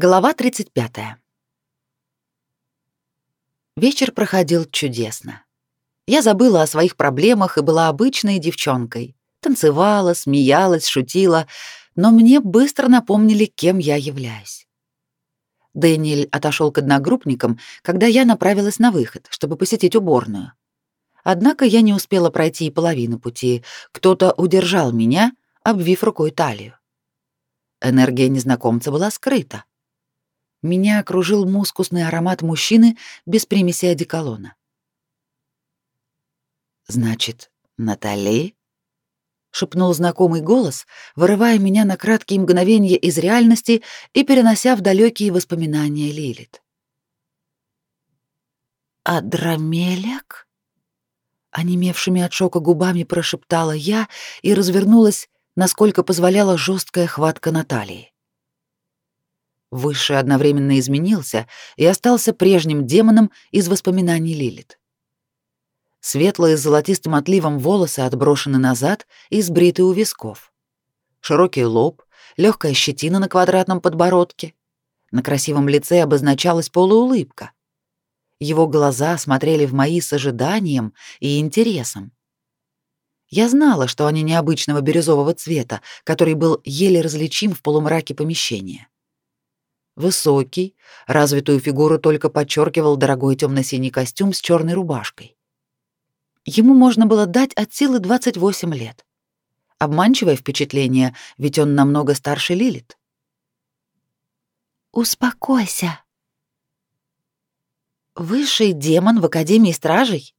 Глава 35. Вечер проходил чудесно. Я забыла о своих проблемах и была обычной девчонкой. Танцевала, смеялась, шутила, но мне быстро напомнили, кем я являюсь. Дэниэль отошел к одногруппникам, когда я направилась на выход, чтобы посетить уборную. Однако я не успела пройти и половины пути. Кто-то удержал меня, обвив рукой талию. Энергия незнакомца была скрыта. Меня окружил мускусный аромат мужчины без примеси одеколона. «Значит, Натали?» — шепнул знакомый голос, вырывая меня на краткие мгновения из реальности и перенося в далекие воспоминания Лилит. «Адрамелек?» Онемевшими от шока губами прошептала я и развернулась, насколько позволяла жесткая хватка Натальи. Высший одновременно изменился и остался прежним демоном из воспоминаний Лилит. Светлые с золотистым отливом волосы отброшены назад и сбриты у висков. Широкий лоб, легкая щетина на квадратном подбородке. На красивом лице обозначалась полуулыбка. Его глаза смотрели в мои с ожиданием и интересом. Я знала, что они необычного бирюзового цвета, который был еле различим в полумраке помещения. Высокий, развитую фигуру только подчеркивал дорогой темно-синий костюм с черной рубашкой. Ему можно было дать от силы 28 лет. Обманчивое впечатление, ведь он намного старше Лилит. «Успокойся». «Высший демон в Академии Стражей?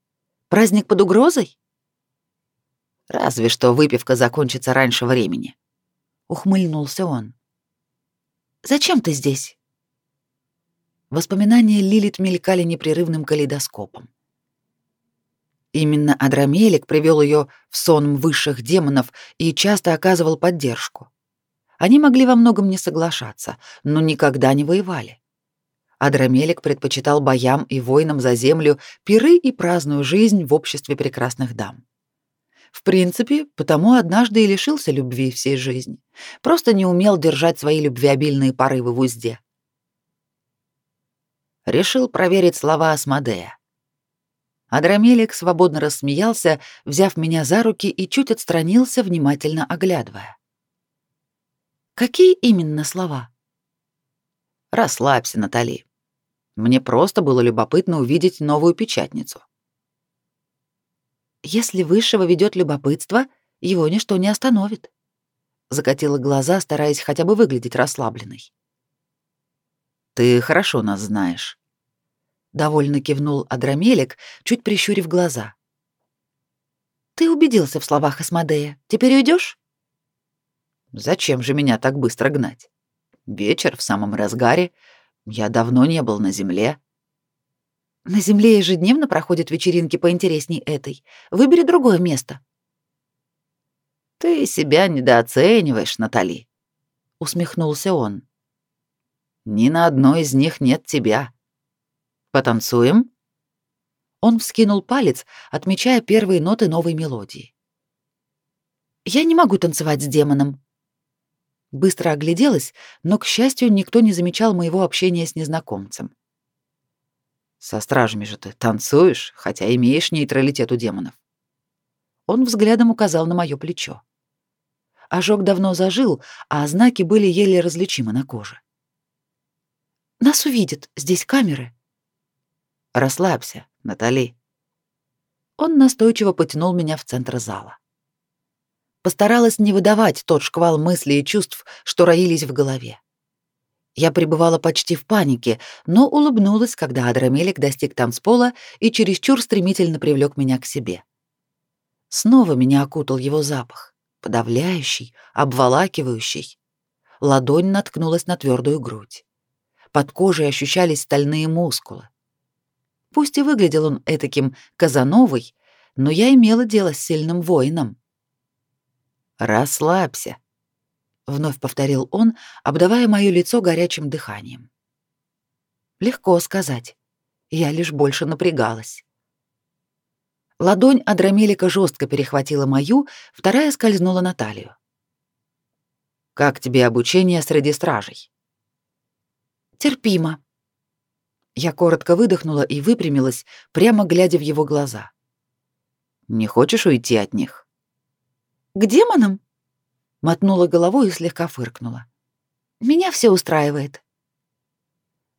Праздник под угрозой?» «Разве что выпивка закончится раньше времени», — ухмыльнулся он. Зачем ты здесь?» Воспоминания Лилит мелькали непрерывным калейдоскопом. Именно Адрамелик привел ее в сон высших демонов и часто оказывал поддержку. Они могли во многом не соглашаться, но никогда не воевали. Адрамелик предпочитал боям и войнам за землю пиры и праздную жизнь в обществе прекрасных дам. В принципе, потому однажды и лишился любви всей жизни. Просто не умел держать свои любвеобильные порывы в узде. Решил проверить слова Асмодея. Адрамелик свободно рассмеялся, взяв меня за руки и чуть отстранился, внимательно оглядывая. «Какие именно слова?» «Расслабься, Натали. Мне просто было любопытно увидеть новую печатницу. Если высшего ведет любопытство, его ничто не остановит. Закатила глаза, стараясь хотя бы выглядеть расслабленной. Ты хорошо нас знаешь. Довольно кивнул Адрамелик, чуть прищурив глаза. Ты убедился в словах Асмодея. Теперь уйдешь? Зачем же меня так быстро гнать? Вечер в самом разгаре. Я давно не был на земле. На Земле ежедневно проходят вечеринки поинтересней этой. Выбери другое место. Ты себя недооцениваешь, Натали, усмехнулся он. Ни на одной из них нет тебя. Потанцуем? Он вскинул палец, отмечая первые ноты новой мелодии. Я не могу танцевать с демоном. Быстро огляделась, но к счастью, никто не замечал моего общения с незнакомцем. Со стражами же ты танцуешь, хотя имеешь нейтралитет у демонов. Он взглядом указал на мое плечо. Ожог давно зажил, а знаки были еле различимы на коже. Нас увидят, здесь камеры. Расслабься, Натали. Он настойчиво потянул меня в центр зала. Постаралась не выдавать тот шквал мыслей и чувств, что роились в голове. Я пребывала почти в панике, но улыбнулась, когда Адрамелик достиг танцпола и чересчур стремительно привлек меня к себе. Снова меня окутал его запах, подавляющий, обволакивающий. Ладонь наткнулась на твердую грудь. Под кожей ощущались стальные мускулы. Пусть и выглядел он этаким казановой, но я имела дело с сильным воином. «Расслабься», вновь повторил он, обдавая моё лицо горячим дыханием. Легко сказать. Я лишь больше напрягалась. Ладонь Адрамелика жестко перехватила мою, вторая скользнула на талию. Как тебе обучение среди стражей? Терпимо. Я коротко выдохнула и выпрямилась, прямо глядя в его глаза. Не хочешь уйти от них? К демонам? Мотнула головой и слегка фыркнула. Меня все устраивает.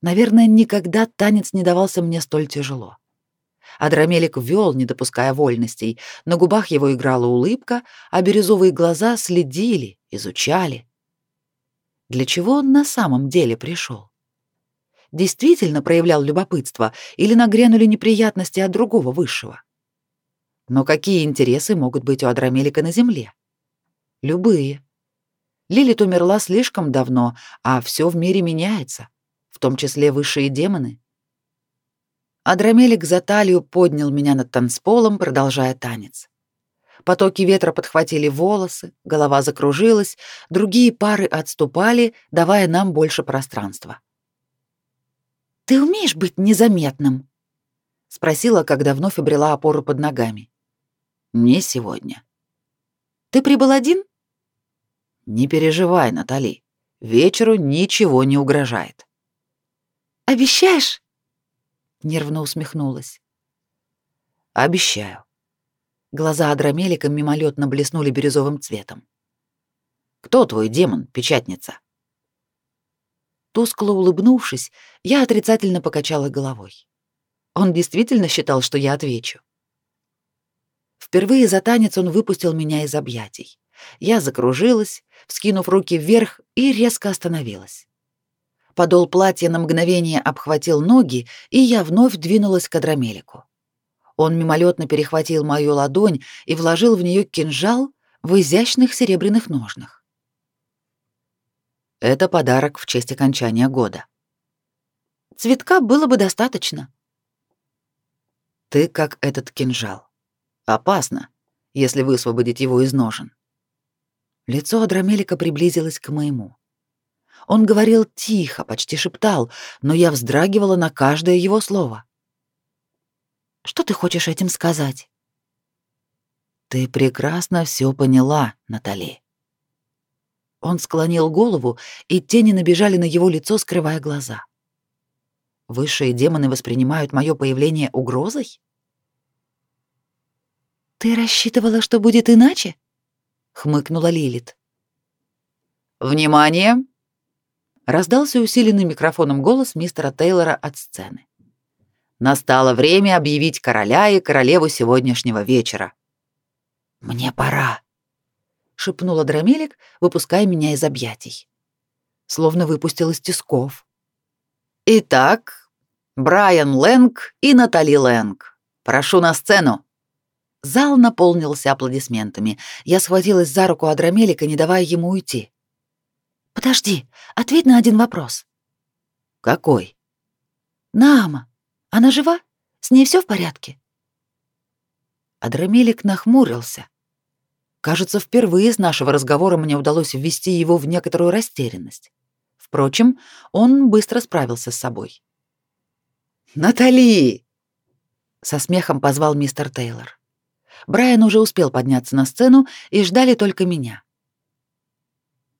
Наверное, никогда танец не давался мне столь тяжело. Адрамелик вел, не допуская вольностей, на губах его играла улыбка, а бирюзовые глаза следили, изучали. Для чего он на самом деле пришел? Действительно проявлял любопытство или нагрянули неприятности от другого высшего? Но какие интересы могут быть у Адрамелика на земле? Любые. Лилит умерла слишком давно, а все в мире меняется, в том числе высшие демоны. Адрамелик за талию поднял меня над танцполом, продолжая танец. Потоки ветра подхватили волосы, голова закружилась, другие пары отступали, давая нам больше пространства. «Ты умеешь быть незаметным?» — спросила, когда вновь обрела опору под ногами. «Не сегодня». «Ты прибыл один?» «Не переживай, Натали. Вечеру ничего не угрожает». «Обещаешь?» Нервно усмехнулась. «Обещаю». Глаза Адрамелика мимолетно блеснули бирюзовым цветом. «Кто твой демон, печатница?» Тускло улыбнувшись, я отрицательно покачала головой. Он действительно считал, что я отвечу. Впервые за танец он выпустил меня из объятий. Я закружилась, вскинув руки вверх, и резко остановилась. Подол платья на мгновение обхватил ноги, и я вновь двинулась к Адрамелику. Он мимолетно перехватил мою ладонь и вложил в нее кинжал в изящных серебряных ножнах. Это подарок в честь окончания года. Цветка было бы достаточно. Ты как этот кинжал. Опасно, если высвободить его из ножен. Лицо Адрамелика приблизилось к моему. Он говорил тихо, почти шептал, но я вздрагивала на каждое его слово. Что ты хочешь этим сказать? Ты прекрасно все поняла, Натали. Он склонил голову, и тени набежали на его лицо, скрывая глаза. Высшие демоны воспринимают мое появление угрозой? Ты рассчитывала, что будет иначе? Хмыкнула Лилит. Внимание! Раздался усиленный микрофоном голос мистера Тейлора от сцены. Настало время объявить короля и королеву сегодняшнего вечера. Мне пора, шепнула Драмелик, выпуская меня из объятий. Словно выпустил из тисков. Итак, Брайан Лэнг и Натали Лэнг. Прошу на сцену. Зал наполнился аплодисментами. Я схватилась за руку Адрамелика, не давая ему уйти. Подожди, ответь на один вопрос. Какой? Нама. Она жива? С ней все в порядке? Адрамелик нахмурился. Кажется, впервые с нашего разговора мне удалось ввести его в некоторую растерянность. Впрочем, он быстро справился с собой. «Натали!» — со смехом позвал мистер Тейлор. Брайан уже успел подняться на сцену, и ждали только меня.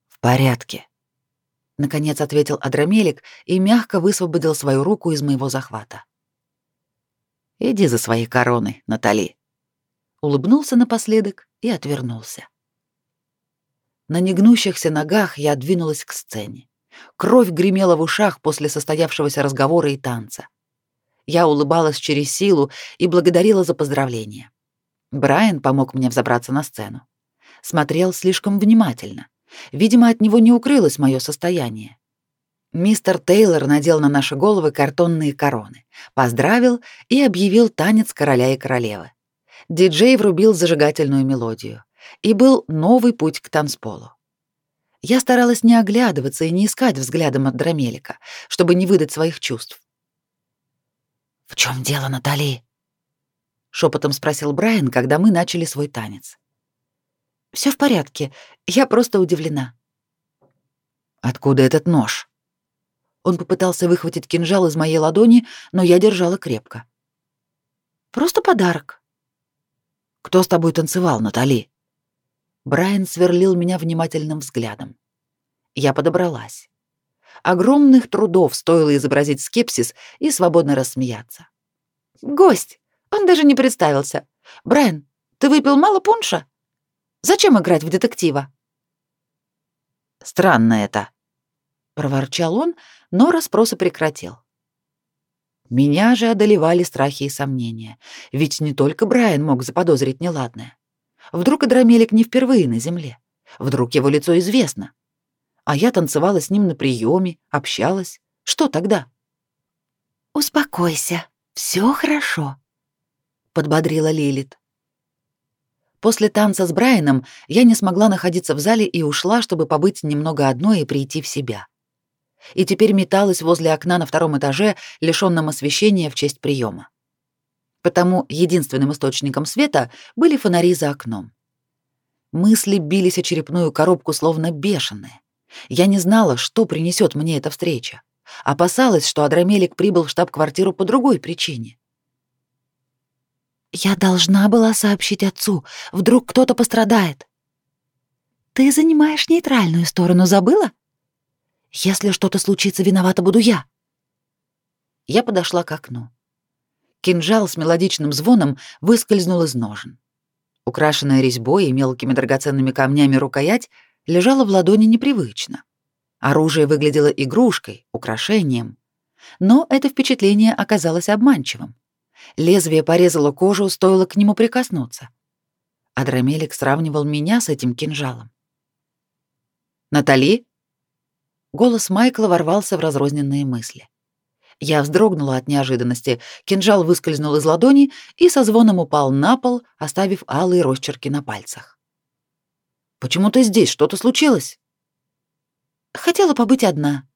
«В порядке», — наконец ответил Адрамелик и мягко высвободил свою руку из моего захвата. «Иди за своей короной, Натали», — улыбнулся напоследок и отвернулся. На негнущихся ногах я двинулась к сцене. Кровь гремела в ушах после состоявшегося разговора и танца. Я улыбалась через силу и благодарила за поздравления. Брайан помог мне взобраться на сцену. Смотрел слишком внимательно. Видимо, от него не укрылось мое состояние. Мистер Тейлор надел на наши головы картонные короны, поздравил и объявил танец короля и королевы. Диджей врубил зажигательную мелодию, и был новый путь к танцполу. Я старалась не оглядываться и не искать взглядом от Драмелика, чтобы не выдать своих чувств. «В чем дело, Натали?» Шепотом спросил Брайан, когда мы начали свой танец. Все в порядке, я просто удивлена. Откуда этот нож? Он попытался выхватить кинжал из моей ладони, но я держала крепко. Просто подарок. Кто с тобой танцевал, Натали? Брайан сверлил меня внимательным взглядом. Я подобралась. Огромных трудов стоило изобразить скепсис и свободно рассмеяться. «Гость! Он даже не представился. Брайан, ты выпил мало пунша? Зачем играть в детектива?» «Странно это», — проворчал он, но расспросы прекратил. Меня же одолевали страхи и сомнения, ведь не только Брайан мог заподозрить неладное. Вдруг Адрамелик не впервые на земле, вдруг его лицо известно. А я танцевала с ним на приеме, общалась. Что тогда? «Успокойся, все хорошо», — подбодрила Лилит. После танца с Брайаном я не смогла находиться в зале и ушла, чтобы побыть немного одной и прийти в себя и теперь металась возле окна на втором этаже, лишённом освещения в честь приема. Потому единственным источником света были фонари за окном. Мысли бились о черепную коробку словно бешеные. Я не знала, что принесет мне эта встреча. Опасалась, что Адрамелик прибыл в штаб-квартиру по другой причине. «Я должна была сообщить отцу. Вдруг кто-то пострадает». «Ты занимаешь нейтральную сторону, забыла?» Если что-то случится, виновата буду я. Я подошла к окну. Кинжал с мелодичным звоном выскользнул из ножен. Украшенная резьбой и мелкими драгоценными камнями рукоять лежала в ладони непривычно. Оружие выглядело игрушкой, украшением. Но это впечатление оказалось обманчивым. Лезвие порезало кожу, стоило к нему прикоснуться. Адрамелик сравнивал меня с этим кинжалом. «Натали?» Голос Майкла ворвался в разрозненные мысли. Я вздрогнула от неожиданности, кинжал выскользнул из ладони и со звоном упал на пол, оставив алые росчерки на пальцах. «Почему ты здесь? Что-то случилось?» «Хотела побыть одна».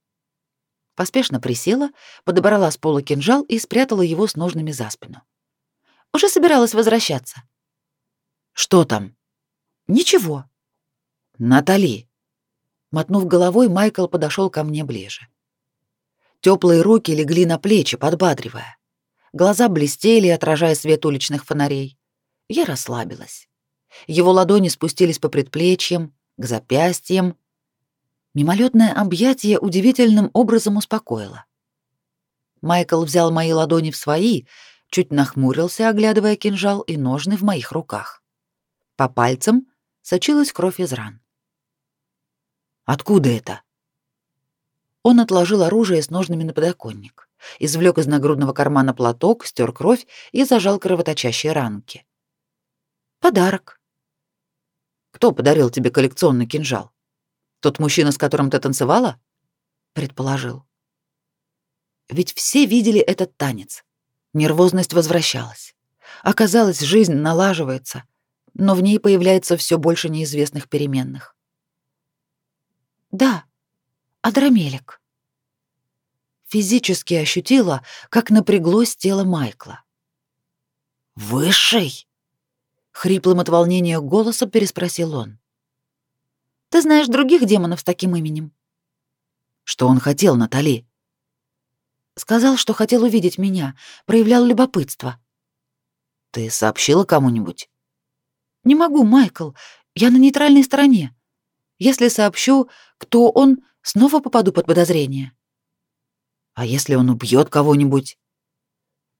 Поспешно присела, подобрала с пола кинжал и спрятала его с ножными за спину. Уже собиралась возвращаться. «Что там?» «Ничего». «Натали», Мотнув головой, Майкл подошел ко мне ближе. Теплые руки легли на плечи, подбадривая. Глаза блестели, отражая свет уличных фонарей. Я расслабилась. Его ладони спустились по предплечьям, к запястьям. Мимолетное объятие удивительным образом успокоило. Майкл взял мои ладони в свои, чуть нахмурился, оглядывая кинжал и ножны в моих руках. По пальцам сочилась кровь из ран. Откуда это? Он отложил оружие с ножными на подоконник, извлек из нагрудного кармана платок, стер кровь и зажал кровоточащие ранки. Подарок. Кто подарил тебе коллекционный кинжал? Тот мужчина, с которым ты танцевала? предположил. Ведь все видели этот танец. Нервозность возвращалась. Оказалось, жизнь налаживается, но в ней появляется все больше неизвестных переменных. Да, Адрамелик. Физически ощутила, как напряглось тело Майкла. «Высший?» — хриплым от волнения голосом переспросил он. «Ты знаешь других демонов с таким именем?» «Что он хотел, Натали?» «Сказал, что хотел увидеть меня, проявлял любопытство». «Ты сообщила кому-нибудь?» «Не могу, Майкл, я на нейтральной стороне. Если сообщу, кто он, снова попаду под подозрение. А если он убьет кого-нибудь?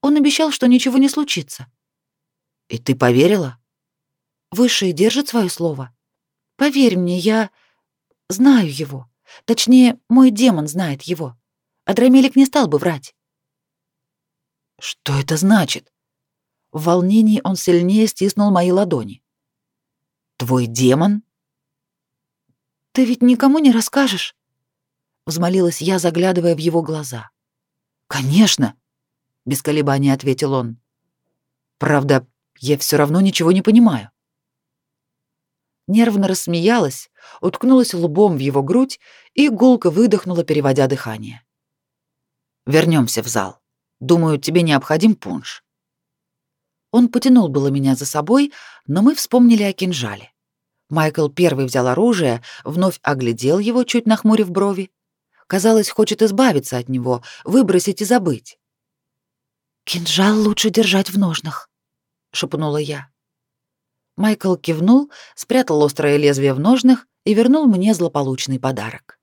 Он обещал, что ничего не случится. И ты поверила? Высший держит свое слово. Поверь мне, я знаю его. Точнее, мой демон знает его. Адрамелик не стал бы врать. Что это значит? В волнении он сильнее стиснул мои ладони. Твой демон? Ты ведь никому не расскажешь? взмолилась я, заглядывая в его глаза. Конечно, без колебаний ответил он. Правда, я все равно ничего не понимаю. Нервно рассмеялась, уткнулась лбом в его грудь и гулко выдохнула, переводя дыхание. Вернемся в зал. Думаю, тебе необходим пунш. Он потянул было меня за собой, но мы вспомнили о кинжале. Майкл первый взял оружие, вновь оглядел его, чуть нахмурив брови. Казалось, хочет избавиться от него, выбросить и забыть. «Кинжал лучше держать в ножнах», — шепнула я. Майкл кивнул, спрятал острое лезвие в ножнах и вернул мне злополучный подарок.